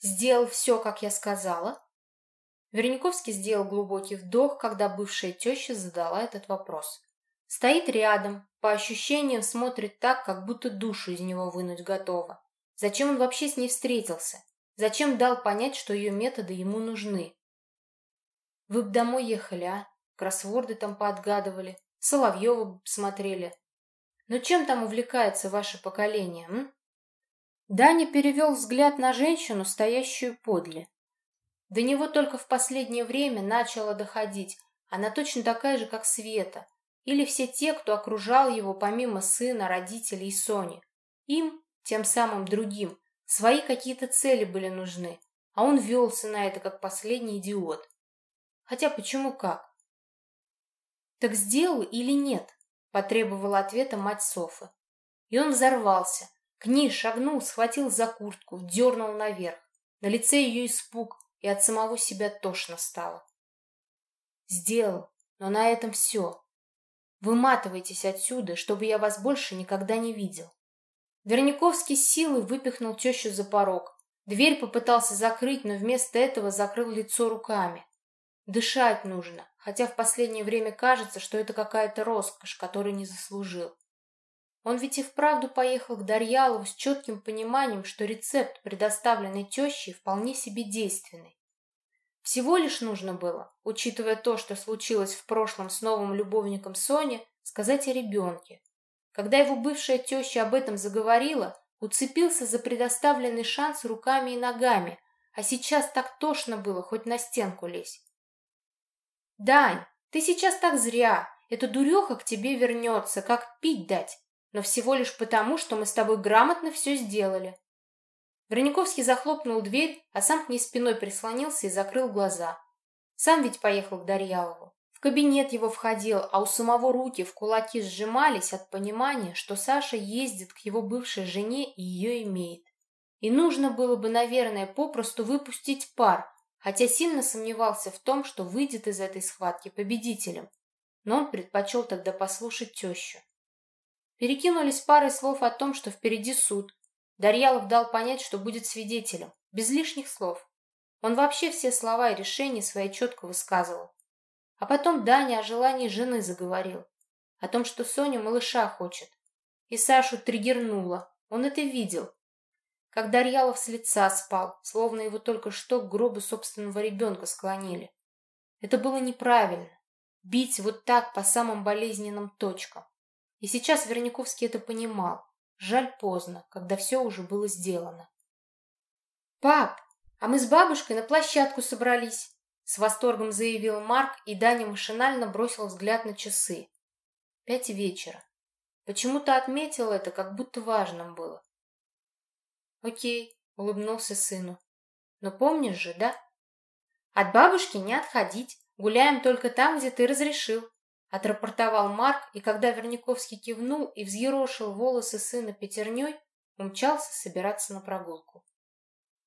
Сделал все, как я сказала?» Верниковский сделал глубокий вдох, когда бывшая теща задала этот вопрос. Стоит рядом, по ощущениям смотрит так, как будто душу из него вынуть готова. Зачем он вообще с ней встретился? Зачем дал понять, что ее методы ему нужны? Вы б домой ехали, а? Кроссворды там поотгадывали, Соловьева смотрели. Но чем там увлекается ваше поколение, м? Даня перевел взгляд на женщину, стоящую подле. До него только в последнее время начало доходить. Она точно такая же, как Света. Или все те, кто окружал его помимо сына, родителей и Сони. Им, тем самым другим, свои какие-то цели были нужны, а он велся на это, как последний идиот. Хотя почему как? «Так сделал или нет?» — потребовала ответа мать Софы. И он взорвался. К ней шагнул, схватил за куртку, дернул наверх. На лице ее испуг, и от самого себя тошно стало. «Сделал, но на этом все. Выматывайтесь отсюда, чтобы я вас больше никогда не видел». Верняковский силой выпихнул тещу за порог. Дверь попытался закрыть, но вместо этого закрыл лицо руками. Дышать нужно, хотя в последнее время кажется, что это какая-то роскошь, которой не заслужил. Он ведь и вправду поехал к Дарьялову с четким пониманием, что рецепт, предоставленный тещей, вполне себе действенный. Всего лишь нужно было, учитывая то, что случилось в прошлом с новым любовником Сони, сказать о ребенке. Когда его бывшая теща об этом заговорила, уцепился за предоставленный шанс руками и ногами, а сейчас так тошно было, хоть на стенку лезь. «Дань, ты сейчас так зря. Эта дуреха к тебе вернется, как пить дать. Но всего лишь потому, что мы с тобой грамотно все сделали». Верниковский захлопнул дверь, а сам к ней спиной прислонился и закрыл глаза. Сам ведь поехал к Дарьялову. В кабинет его входил, а у самого руки в кулаки сжимались от понимания, что Саша ездит к его бывшей жене и ее имеет. И нужно было бы, наверное, попросту выпустить пар, хотя сильно сомневался в том, что выйдет из этой схватки победителем, но он предпочел тогда послушать тещу. Перекинулись парой слов о том, что впереди суд. Дарьялов дал понять, что будет свидетелем, без лишних слов. Он вообще все слова и решения свои четко высказывал. А потом Даня о желании жены заговорил, о том, что Соня малыша хочет. И Сашу триггернуло, он это видел, как Дарьялов с лица спал, словно его только что к гробу собственного ребенка склонили. Это было неправильно. Бить вот так по самым болезненным точкам. И сейчас Верняковский это понимал. Жаль поздно, когда все уже было сделано. «Пап, а мы с бабушкой на площадку собрались!» С восторгом заявил Марк, и Даня машинально бросил взгляд на часы. Пять вечера. Почему-то отметил это, как будто важным было. «Окей», — улыбнулся сыну. «Но помнишь же, да?» «От бабушки не отходить. Гуляем только там, где ты разрешил», — отрапортовал Марк, и когда Верняковский кивнул и взъерошил волосы сына пятерней, умчался собираться на прогулку.